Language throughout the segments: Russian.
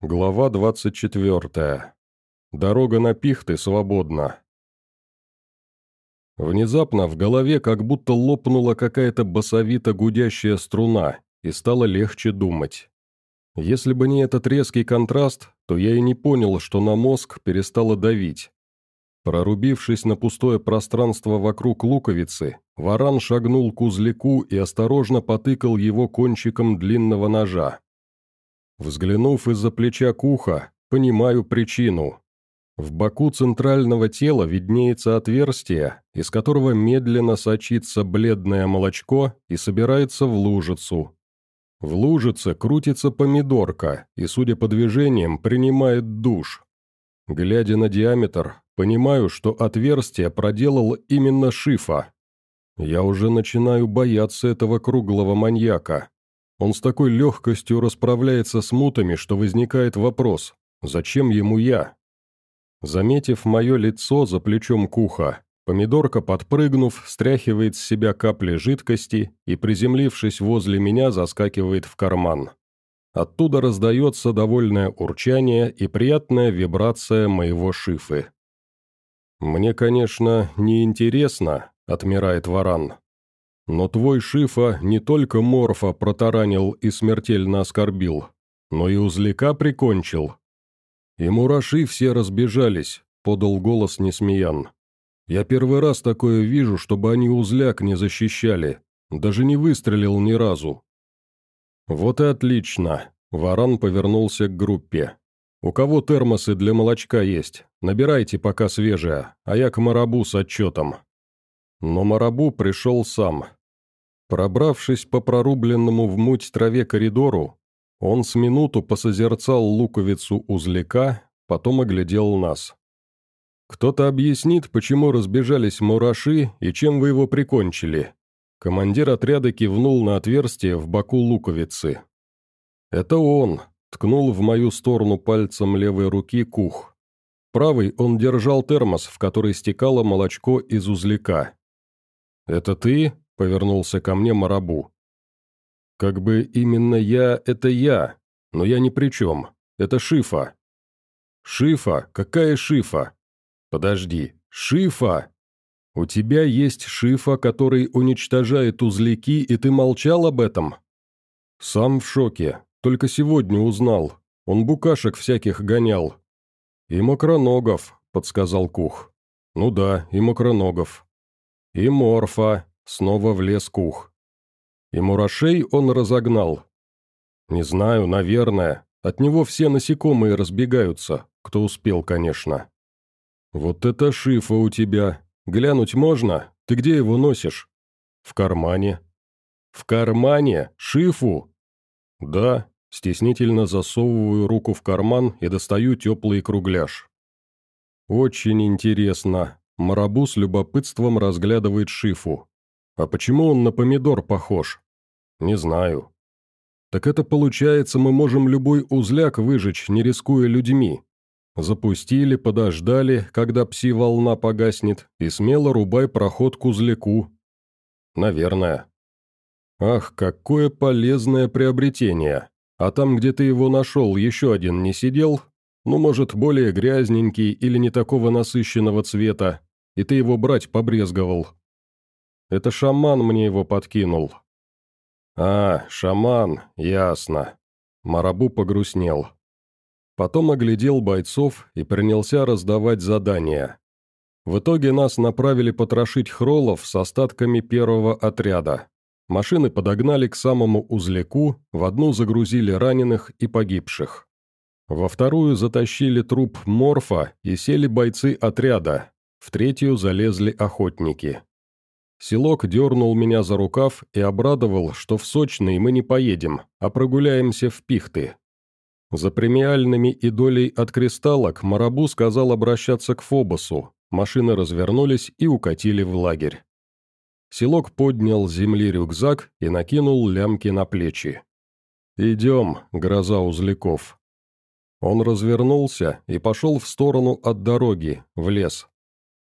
Глава 24. Дорога на пихты свободна. Внезапно в голове как будто лопнула какая-то басовито гудящая струна, и стало легче думать. Если бы не этот резкий контраст, то я и не понял, что на мозг перестало давить. Прорубившись на пустое пространство вокруг луковицы, варан шагнул к узляку и осторожно потыкал его кончиком длинного ножа. Взглянув из-за плеча к ухо, понимаю причину. В боку центрального тела виднеется отверстие, из которого медленно сочится бледное молочко и собирается в лужицу. В лужице крутится помидорка и, судя по движениям, принимает душ. Глядя на диаметр, понимаю, что отверстие проделал именно Шифа. Я уже начинаю бояться этого круглого маньяка. Он с такой легкостью расправляется с мутами, что возникает вопрос, зачем ему я? Заметив мое лицо за плечом куха, помидорка, подпрыгнув, стряхивает с себя капли жидкости и, приземлившись возле меня, заскакивает в карман. Оттуда раздается довольное урчание и приятная вибрация моего шифы. «Мне, конечно, не интересно», — отмирает варан, но твой Шифа не только Морфа протаранил и смертельно оскорбил, но и узляка прикончил. И мураши все разбежались, подал голос Несмеян. Я первый раз такое вижу, чтобы они узляк не защищали, даже не выстрелил ни разу. Вот и отлично, Варан повернулся к группе. «У кого термосы для молочка есть? Набирайте пока свежее, а я к Марабу с отчетом». Но Марабу пришел сам, Пробравшись по прорубленному в муть траве коридору, он с минуту посозерцал луковицу узляка, потом оглядел нас. «Кто-то объяснит, почему разбежались мураши и чем вы его прикончили?» Командир отряда кивнул на отверстие в боку луковицы. «Это он», — ткнул в мою сторону пальцем левой руки кух. Правый он держал термос, в который стекало молочко из узляка. «Это ты?» Повернулся ко мне Марабу. «Как бы именно я – это я, но я ни при чем. Это Шифа». «Шифа? Какая Шифа?» «Подожди, Шифа? У тебя есть Шифа, который уничтожает узляки, и ты молчал об этом?» «Сам в шоке. Только сегодня узнал. Он букашек всяких гонял». «И мокроногов», — подсказал Кух. «Ну да, и мокроногов». «И морфа», Снова влез кух. И мурашей он разогнал. Не знаю, наверное. От него все насекомые разбегаются, кто успел, конечно. Вот это шифа у тебя. Глянуть можно? Ты где его носишь? В кармане. В кармане? Шифу? Да, стеснительно засовываю руку в карман и достаю теплый кругляш. Очень интересно. Марабу с любопытством разглядывает шифу. А почему он на помидор похож? Не знаю. Так это получается, мы можем любой узляк выжечь, не рискуя людьми. Запустили, подождали, когда пси-волна погаснет, и смело рубай проход к узляку. Наверное. Ах, какое полезное приобретение. А там, где ты его нашел, еще один не сидел? Ну, может, более грязненький или не такого насыщенного цвета, и ты его брать побрезговал. Это шаман мне его подкинул». «А, шаман, ясно». Марабу погрустнел. Потом оглядел бойцов и принялся раздавать задания. В итоге нас направили потрошить хролов с остатками первого отряда. Машины подогнали к самому узляку, в одну загрузили раненых и погибших. Во вторую затащили труп морфа и сели бойцы отряда, в третью залезли охотники. Селок дернул меня за рукав и обрадовал, что в Сочный мы не поедем, а прогуляемся в Пихты. За премиальными и долей от кристаллок Марабу сказал обращаться к Фобосу, машины развернулись и укатили в лагерь. Селок поднял с земли рюкзак и накинул лямки на плечи. «Идем, гроза узляков». Он развернулся и пошел в сторону от дороги, в лес.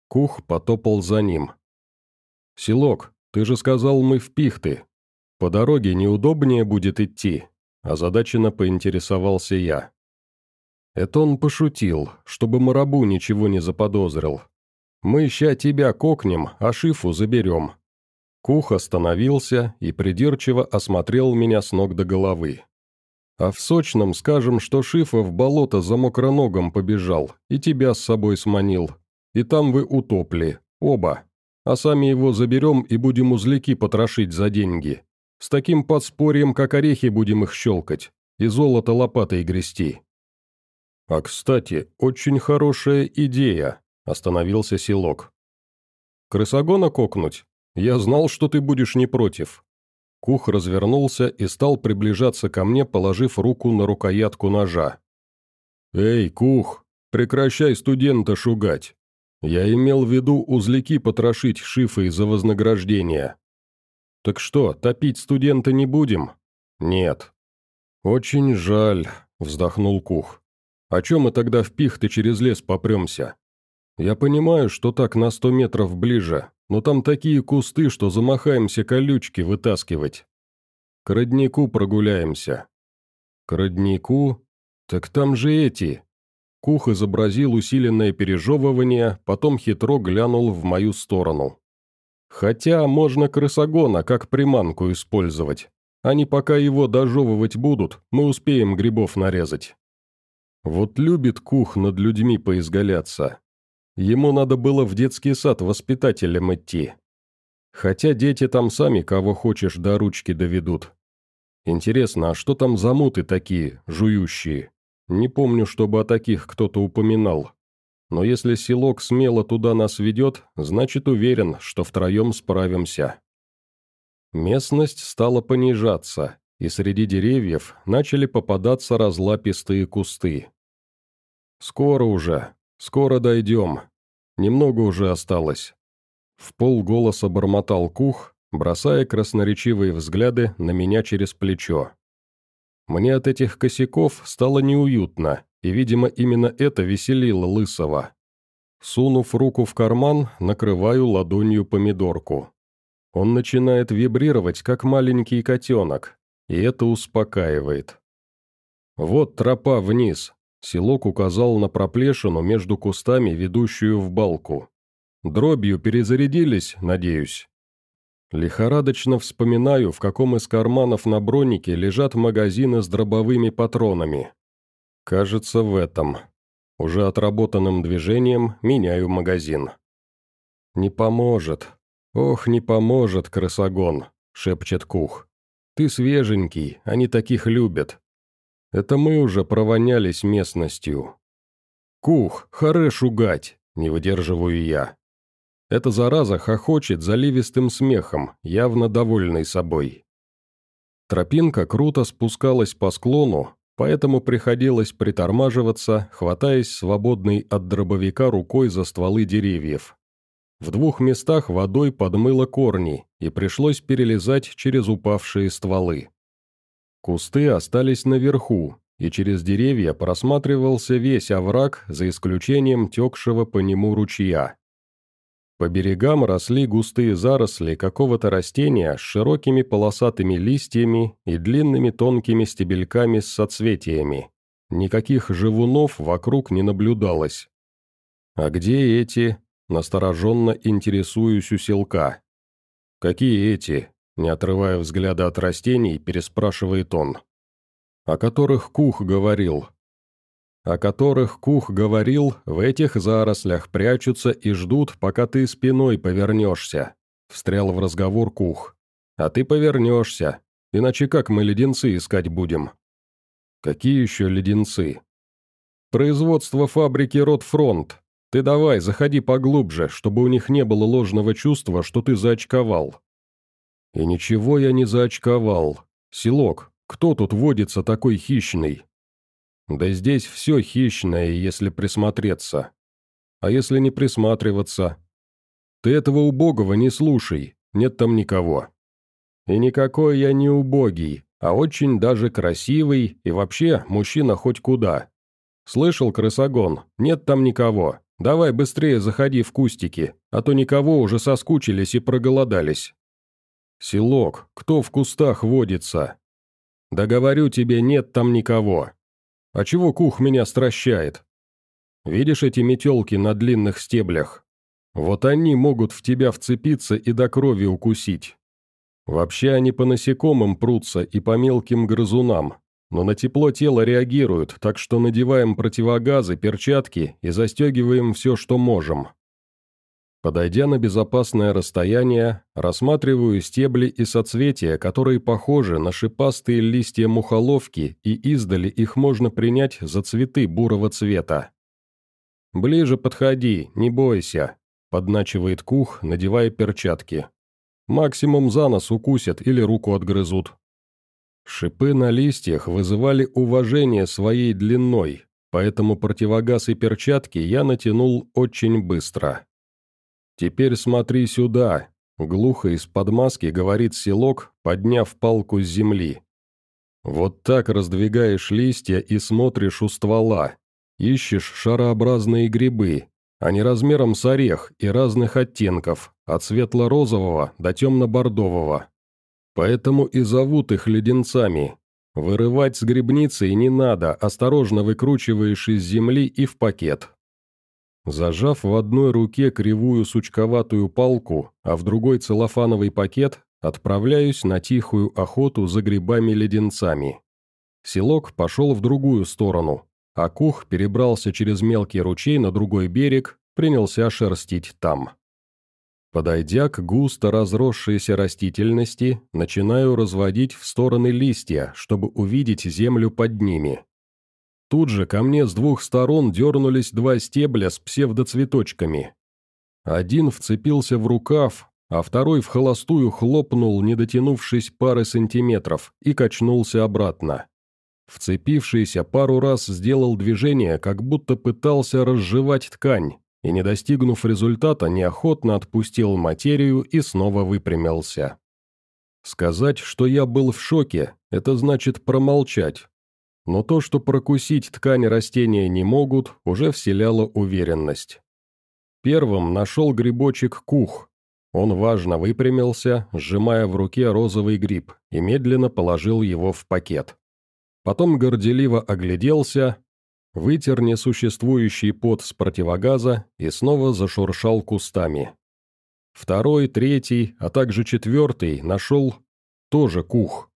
Кух потопал за ним. «Селок, ты же сказал, мы в пихты. По дороге неудобнее будет идти», озадаченно поинтересовался я. Это он пошутил, чтобы Марабу ничего не заподозрил. Мы ща тебя кокнем, а Шифу заберем. Кух остановился и придирчиво осмотрел меня с ног до головы. А в Сочном скажем, что Шифа в болото за мокроногом побежал и тебя с собой сманил. И там вы утопли, оба. А сами его заберем и будем узляки потрошить за деньги. С таким подспорьем, как орехи, будем их щелкать. И золото лопатой грести. «А, кстати, очень хорошая идея», – остановился Селок. «Крысогона кокнуть? Я знал, что ты будешь не против». Кух развернулся и стал приближаться ко мне, положив руку на рукоятку ножа. «Эй, Кух, прекращай студента шугать. Я имел в виду узляки потрошить шифой за вознаграждение». «Так что, топить студента не будем?» «Нет». «Очень жаль», — вздохнул Кух. «О чем мы тогда в пихты через лес попремся? Я понимаю, что так на сто метров ближе, но там такие кусты, что замахаемся колючки вытаскивать. К роднику прогуляемся». «К роднику? Так там же эти...» Кух изобразил усиленное пережевывание, потом хитро глянул в мою сторону. «Хотя можно крысогона как приманку использовать. Они пока его дожевывать будут, мы успеем грибов нарезать». Вот любит Кух над людьми поизгаляться. Ему надо было в детский сад воспитателем идти. Хотя дети там сами кого хочешь до ручки доведут. Интересно, а что там за муты такие, жующие? Не помню, чтобы о таких кто-то упоминал. Но если селок смело туда нас ведет, значит уверен, что втроем справимся. Местность стала понижаться, и среди деревьев начали попадаться разлапистые кусты. «Скоро уже, скоро дойдем. Немного уже осталось». В полголоса бормотал Кух, бросая красноречивые взгляды на меня через плечо. Мне от этих косяков стало неуютно, и, видимо, именно это веселило Лысого. Сунув руку в карман, накрываю ладонью помидорку. Он начинает вибрировать, как маленький котенок, и это успокаивает. «Вот тропа вниз», — Селок указал на проплешину между кустами, ведущую в балку. «Дробью перезарядились, надеюсь?» Лихорадочно вспоминаю, в каком из карманов на бронике лежат магазины с дробовыми патронами. Кажется, в этом. Уже отработанным движением меняю магазин. «Не поможет. Ох, не поможет, крысогон», — шепчет Кух. Ты свеженький, они таких любят. Это мы уже провонялись местностью. Кух, харе шугать, не выдерживаю я. Эта зараза хохочет заливистым смехом, явно довольный собой. Тропинка круто спускалась по склону, поэтому приходилось притормаживаться, хватаясь свободной от дробовика рукой за стволы деревьев. В двух местах водой подмыло корни, и пришлось перелезать через упавшие стволы. Кусты остались наверху, и через деревья просматривался весь овраг, за исключением текшего по нему ручья. По берегам росли густые заросли какого-то растения с широкими полосатыми листьями и длинными тонкими стебельками с соцветиями. Никаких живунов вокруг не наблюдалось. А где эти, Настороженно интересуюсь у селка. «Какие эти?» Не отрывая взгляда от растений, переспрашивает он. «О которых Кух говорил». «О которых Кух говорил, в этих зарослях прячутся и ждут, пока ты спиной повернешься», встрял в разговор Кух. «А ты повернешься, иначе как мы леденцы искать будем?» «Какие еще леденцы?» «Производство фабрики «Ротфронт», ты давай, заходи поглубже, чтобы у них не было ложного чувства, что ты заочковал». «И ничего я не заочковал. Селок, кто тут водится такой хищный?» «Да здесь все хищное, если присмотреться. А если не присматриваться?» «Ты этого убогого не слушай, нет там никого». «И никакой я не убогий, а очень даже красивый и вообще мужчина хоть куда. Слышал, крысогон, нет там никого, Давай быстрее заходи в кустики, а то никого уже соскучились и проголодались. Селок, кто в кустах водится? Да говорю тебе, нет там никого. А чего кух меня стращает? Видишь эти метелки на длинных стеблях? Вот они могут в тебя вцепиться и до крови укусить. Вообще они по насекомым прутся и по мелким грызунам, но на тепло тела реагируют, так что надеваем противогазы, перчатки и застегиваем все, что можем. Подойдя на безопасное расстояние, рассматриваю стебли и соцветия, которые похожи на шипастые листья мухоловки, и издали их можно принять за цветы бурого цвета. «Ближе подходи, не бойся», — подначивает Кух, надевая перчатки. «Максимум за нос укусят или руку отгрызут». Шипы на листьях вызывали уважение своей длиной, поэтому противогаз и перчатки я натянул очень быстро. «Теперь смотри сюда», — глухо из-под маски говорит селок, подняв палку с земли. «Вот так раздвигаешь листья и смотришь у ствола. Ищешь шарообразные грибы. Они размером с орех и разных оттенков, от светло-розового до темно-бордового. Поэтому и зовут их леденцами. Вырывать с грибницы не надо, осторожно выкручиваешь из земли и в пакет. Зажав в одной руке кривую сучковатую палку, а в другой целлофановый пакет, отправляюсь на тихую охоту за грибами-леденцами. Селок пошел в другую сторону, а Кух перебрался через мелкий ручей на другой берег, принялся шерстить там. Подойдя к густо разросшейся растительности, начинаю разводить в стороны листья, чтобы увидеть землю под ними. Тут же ко мне с двух сторон дернулись два стебля с псевдоцветочками. Один вцепился в рукав, а второй в холостую хлопнул, не дотянувшись пары сантиметров, и качнулся обратно. Вцепившийся пару раз сделал движение, как будто пытался разжевать ткань, и, не достигнув результата, неохотно отпустил материю и снова выпрямился. Сказать, что я был в шоке, это значит промолчать, но то, что прокусить ткань растения не могут, уже вселяло уверенность. Первым нашел грибочек кух. Он важно выпрямился, сжимая в руке розовый гриб, и медленно положил его в пакет. Потом горделиво огляделся, вытер несуществующий пот с противогаза и снова зашуршал кустами. Второй, третий, а также четвертый нашел тоже кух.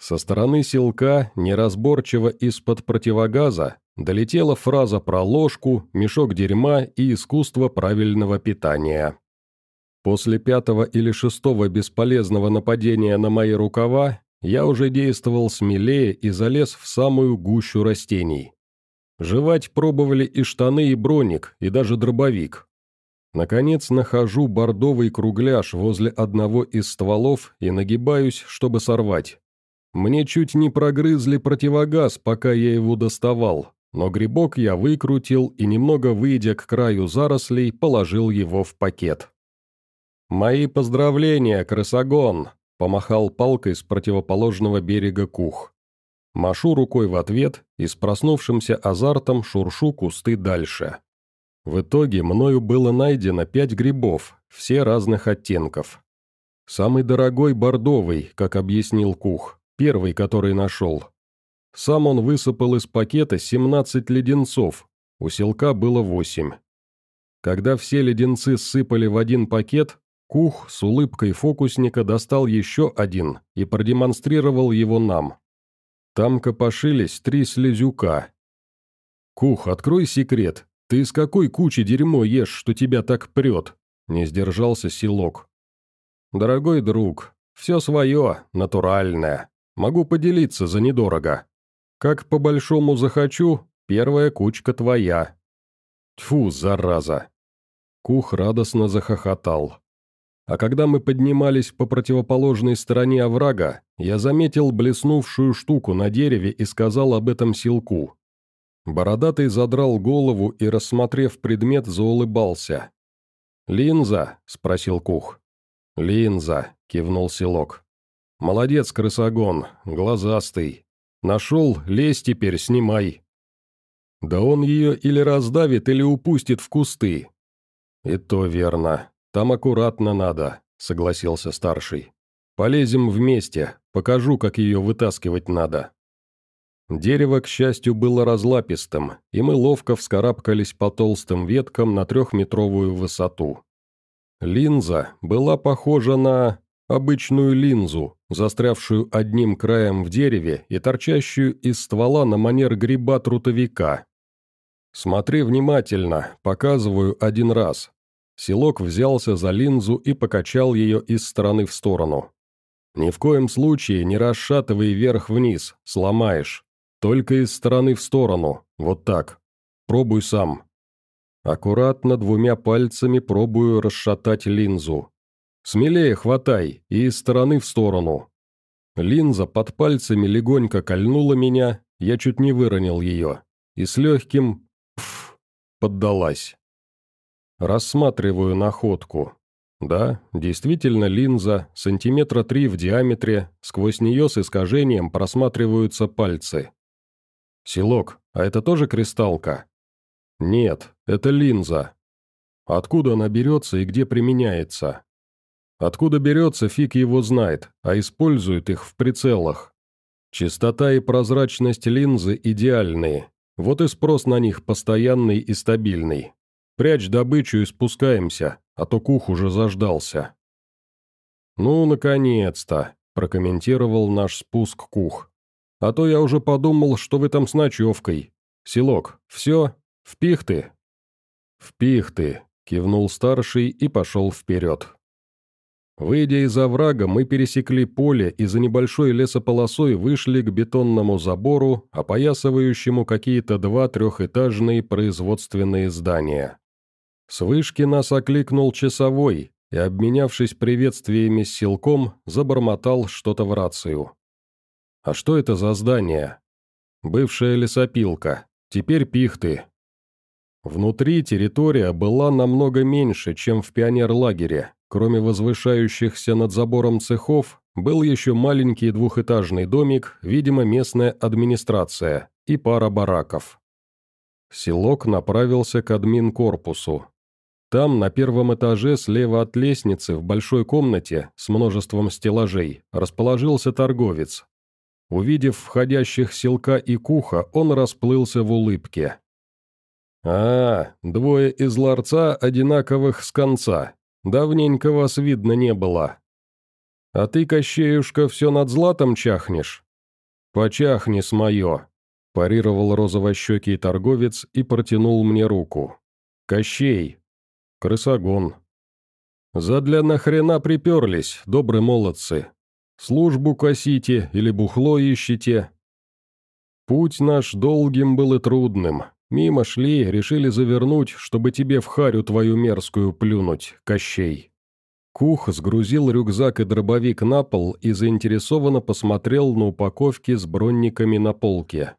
Со стороны селка, неразборчиво из-под противогаза, долетела фраза про ложку, мешок дерьма и искусство правильного питания. После пятого или шестого бесполезного нападения на мои рукава я уже действовал смелее и залез в самую гущу растений. Жевать пробовали и штаны, и броник, и даже дробовик. Наконец нахожу бордовый кругляш возле одного из стволов и нагибаюсь, чтобы сорвать. Мне чуть не прогрызли противогаз, пока я его доставал, но грибок я выкрутил и, немного выйдя к краю зарослей, положил его в пакет. «Мои поздравления, крысогон!» – помахал палкой с противоположного берега кух. Машу рукой в ответ и с проснувшимся азартом шуршу кусты дальше. В итоге мною было найдено пять грибов, все разных оттенков. Самый дорогой бордовый, как объяснил Кух, Первый, который нашел. Сам он высыпал из пакета 17 леденцов, у селка было 8. Когда все леденцы сыпали в один пакет, Кух с улыбкой фокусника достал еще один и продемонстрировал его нам. Там копошились три слезюка. «Кух, открой секрет. Ты из какой кучи дерьмо ешь, что тебя так прет?» Не сдержался селок. «Дорогой друг, все свое, натуральное. Могу поделиться за недорого. Как по-большому захочу, первая кучка твоя». Тьфу, зараза!» Кух радостно захохотал. А когда мы поднимались по противоположной стороне оврага, я заметил блеснувшую штуку на дереве и сказал об этом силку. Бородатый задрал голову и, рассмотрев предмет, заулыбался. «Линза?» – спросил Кух. «Линза», – кивнул селок. «Молодец, крысогон, глазастый. Нашел, лезь теперь, снимай». «Да он ее или раздавит, или упустит в кусты». «И то верно. Там аккуратно надо», — согласился старший. «Полезем вместе, покажу, как ее вытаскивать надо». Дерево, к счастью, было разлапистым, и мы ловко вскарабкались по толстым веткам на трехметровую высоту. Линза была похожа на обычную линзу, застрявшую одним краем в дереве и торчащую из ствола на манер гриба-трутовика. «Смотри внимательно, показываю один раз». Селок взялся за линзу и покачал ее из стороны в сторону. «Ни в коем случае не расшатывай вверх-вниз, сломаешь. Только из стороны в сторону, вот так. Пробуй сам». Аккуратно двумя пальцами пробую расшатать линзу. Смелее хватай и из стороны в сторону. Линза под пальцами легонько кольнула меня, я чуть не выронил ее, и с легким «пф» поддалась. Рассматриваю находку. Да, действительно линза, сантиметра три в диаметре, сквозь нее с искажением просматриваются пальцы. «Селок, а это тоже кристалка?» «Нет, это линза. Откуда она берется и где применяется?» «Откуда берется, фиг его знает, а используют их в прицелах. Чистота и прозрачность линзы идеальные, вот и спрос на них постоянный и стабильный. Прячь добычу и спускаемся, а то кух уже заждался». «Ну, наконец-то», – прокомментировал наш спуск кух. «А то я уже подумал, что вы там с ночевкой. Селок, все?» «Впих ты!» «Впих ты!» — кивнул старший и пошел вперед. Выйдя из оврага, мы пересекли поле и за небольшой лесополосой вышли к бетонному забору, опоясывающему какие-то два трехэтажные производственные здания. С вышки нас окликнул часовой и, обменявшись приветствиями с силком, забормотал что-то в рацию. «А что это за здание?» «Бывшая лесопилка. Теперь пихты. Внутри территория была намного меньше, чем в пионерлагере. Кроме возвышающихся над забором цехов, был еще маленький двухэтажный домик, видимо, местная администрация, и пара бараков. Селок направился к админ-корпусу. Там, на первом этаже, слева от лестницы, в большой комнате с множеством стеллажей, расположился торговец. Увидев входящих селка и куха, он расплылся в улыбке. «А, двое из ларца одинаковых с конца. Давненько вас видно не было. А ты, Кощеюшка, все над златом чахнешь?» «Почахни с мое», – парировал розовощекий торговец и протянул мне руку. «Кощей. Крысогон». «Задля нахрена приперлись, добрые молодцы? Службу косите или бухло ищете?» «Путь наш долгим был и трудным, Мимо шли, решили завернуть, чтобы тебе в харю твою мерзкую плюнуть, Кощей». Кух сгрузил рюкзак и дробовик на пол и заинтересованно посмотрел на упаковки с бронниками на полке.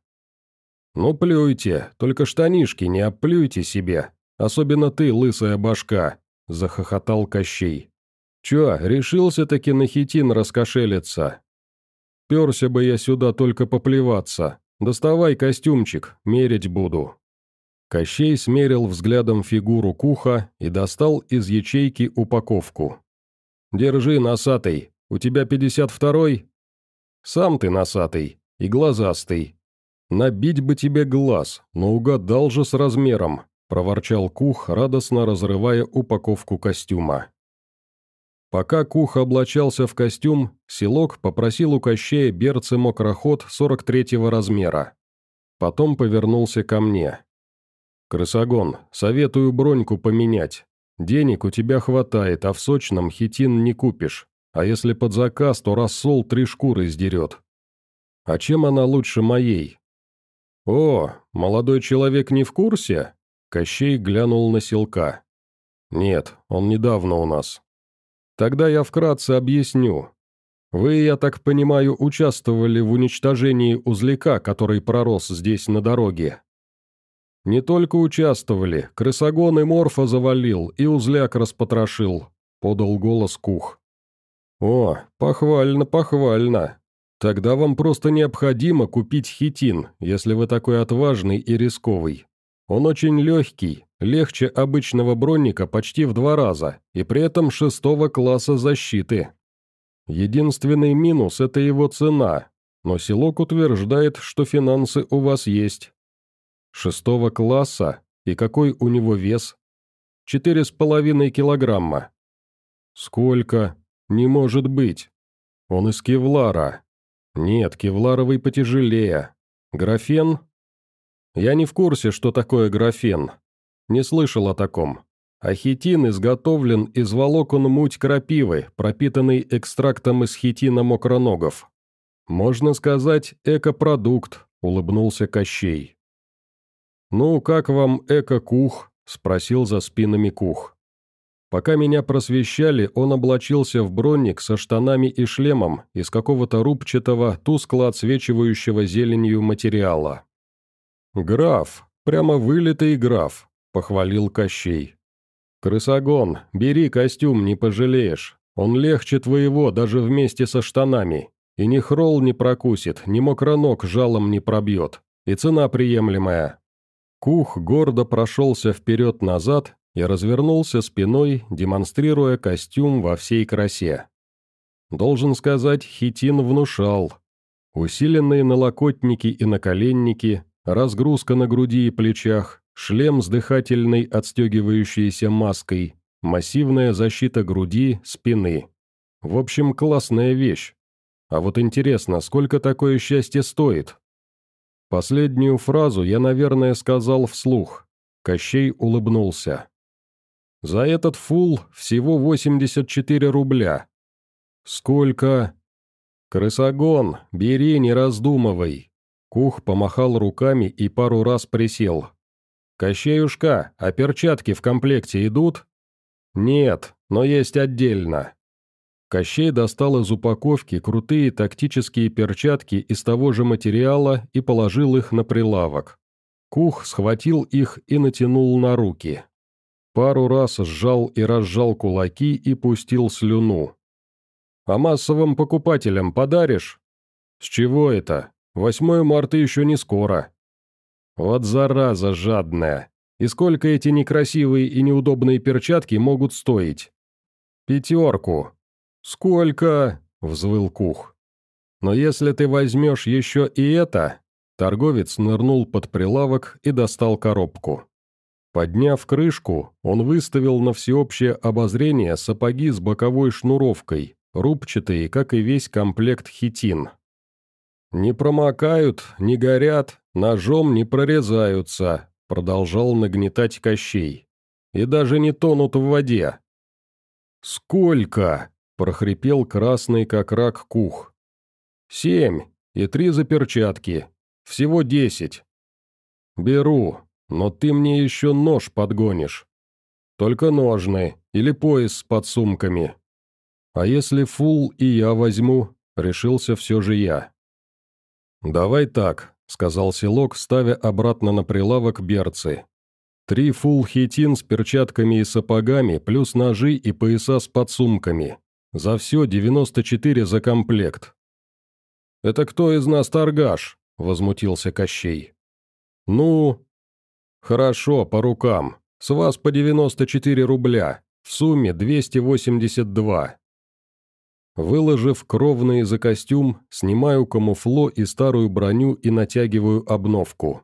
«Ну плюйте, только штанишки не оплюйте себе, особенно ты, лысая башка», – захохотал Кощей. «Чё, решился-таки на хитин раскошелиться?» «Перся бы я сюда только поплеваться. Доставай костюмчик, мерить буду». Кощей смерил взглядом фигуру Куха и достал из ячейки упаковку. «Держи, носатый, у тебя пятьдесят второй?» «Сам ты носатый и глазастый. Набить бы тебе глаз, но угадал же с размером», – проворчал Кух, радостно разрывая упаковку костюма. Пока Кух облачался в костюм, Селок попросил у Кощея берцы мокроход 43-го размера. Потом повернулся ко мне. «Крысогон, советую броньку поменять. Денег у тебя хватает, а в сочном хитин не купишь. А если под заказ, то рассол три шкуры сдерет. А чем она лучше моей?» «О, молодой человек не в курсе?» Кощей глянул на селка. «Нет, он недавно у нас». «Тогда я вкратце объясню. Вы, я так понимаю, участвовали в уничтожении узляка, который пророс здесь на дороге. «Не только участвовали, крысогон и морфа завалил, и узляк распотрошил», — подал голос Кух. «О, похвально, похвально. Тогда вам просто необходимо купить хитин, если вы такой отважный и рисковый. Он очень легкий, легче обычного бронника почти в два раза, и при этом шестого класса защиты. Единственный минус – это его цена. но Селок утверждает, что финансы у вас есть. Шестого класса, и какой у него вес? Четыре с половиной килограмма. Сколько? Не может быть. Он из кевлара. Нет, кевларовый потяжелее. Графен? Я не в курсе, что такое графен. Не слышал о таком. А хитин изготовлен из волокон муть крапивы, пропитанный экстрактом из хитина мокроногов. Можно сказать, экопродукт, улыбнулся Кощей. «Ну, как вам эко-кух?» – спросил за спинами кух. Пока меня просвещали, он облачился в бронник со штанами и шлемом из какого-то рубчатого, тускло отсвечивающего зеленью материала. «Граф, прямо вылитый граф», — похвалил Кощей. «Крысогон, бери костюм, не пожалеешь. Он легче твоего, даже вместе со штанами. И ни хрол не прокусит, ни мокроног жалом не пробьет. И цена приемлемая». Кух гордо прошелся вперед-назад и развернулся спиной, демонстрируя костюм во всей красе. Должен сказать, хитин внушал. Усиленные налокотники и наколенники, разгрузка на груди и плечах, шлем с дыхательной отстегивающейся маской, массивная защита груди, спины. В общем, классная вещь. А вот интересно, сколько такое счастье стоит? Последнюю фразу я, наверное, сказал вслух. Кощей улыбнулся. За этот фул всего 84 рубля. Сколько? Крысогон, бери, не раздумывай. Кух помахал руками и пару раз присел. «Кощеюшка, а перчатки в комплекте идут?» «Нет, но есть отдельно». Кощей достал из упаковки крутые тактические перчатки из того же материала и положил их на прилавок. Кух схватил их и натянул на руки. Пару раз сжал и разжал кулаки и пустил слюну. «А массовым покупателям подаришь?» «С чего это? 8 марта еще не скоро». «Вот зараза жадная! И сколько эти некрасивые и неудобные перчатки могут стоить?» «Пятерку». «Сколько?» — взвыл Кух. «Но если ты возьмешь еще и это...» Торговец нырнул под прилавок и достал коробку. Подняв крышку, он выставил на всеобщее обозрение сапоги с боковой шнуровкой, рубчатые, как и весь комплект хитин. «Не промокают, не горят, ножом не прорезаются», продолжал нагнетать Кощей. «И даже не тонут в воде». «Сколько?» – прохрипел красный как рак кух. «Семь, и три за перчатки. Всего десять». «Беру», но ты мне еще нож подгонишь. Только ножны или пояс с подсумками. А если фул и я возьму, решился все же я. «Давай так», — сказал селок, ставя обратно на прилавок берцы. «Три фул хитин с перчатками и сапогами, плюс ножи и пояса с подсумками. За все 94 за комплект». «Это кто из нас торгаш?» — возмутился Кощей. «Ну, «Хорошо, по рукам. С вас по 94 рубля. В сумме 282». Выложив кровные за костюм, снимаю камуфло и старую броню и натягиваю обновку.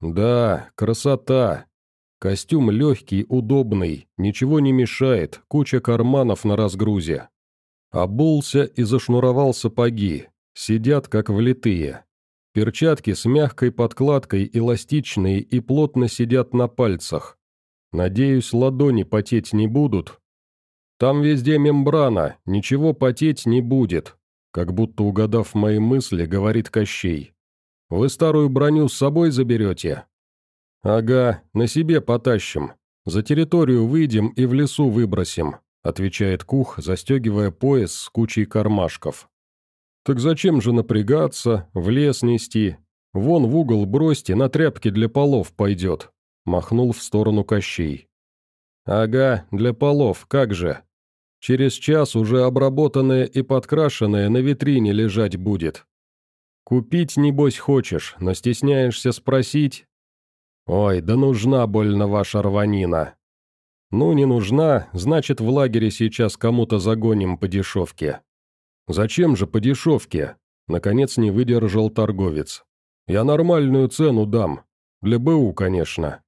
Да, красота. Костюм легкий, удобный, ничего не мешает, куча карманов на разгрузе. Обулся и зашнуровал сапоги, сидят как влитые. Перчатки с мягкой подкладкой, эластичные и плотно сидят на пальцах. Надеюсь, ладони потеть не будут. Там везде мембрана, ничего потеть не будет, как будто угадав мои мысли, говорит Кощей. Вы старую броню с собой заберете? Ага, на себе потащим. За территорию выйдем и в лесу выбросим, отвечает Кух, застегивая пояс с кучей кармашков. «Так зачем же напрягаться, в лес нести? Вон в угол бросьте, на тряпки для полов пойдет», — махнул в сторону Кощей. «Ага, для полов, как же. Через час уже обработанное и подкрашенное на витрине лежать будет. Купить, небось, хочешь, но стесняешься спросить? Ой, да нужна больно ваша рванина. Ну, не нужна, значит, в лагере сейчас кому-то загоним по дешевке. «Зачем же по дешевке? Наконец не выдержал торговец. «Я нормальную цену дам. Для БУ, конечно».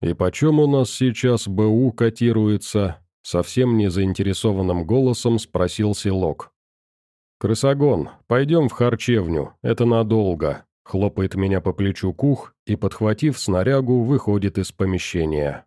«И почем у нас сейчас БУ котируется?» Совсем не заинтересованным голосом спросил Селок. «Крысогон, пойдем в харчевню, это надолго», хлопает меня по плечу кух и, подхватив снарягу, выходит из помещения.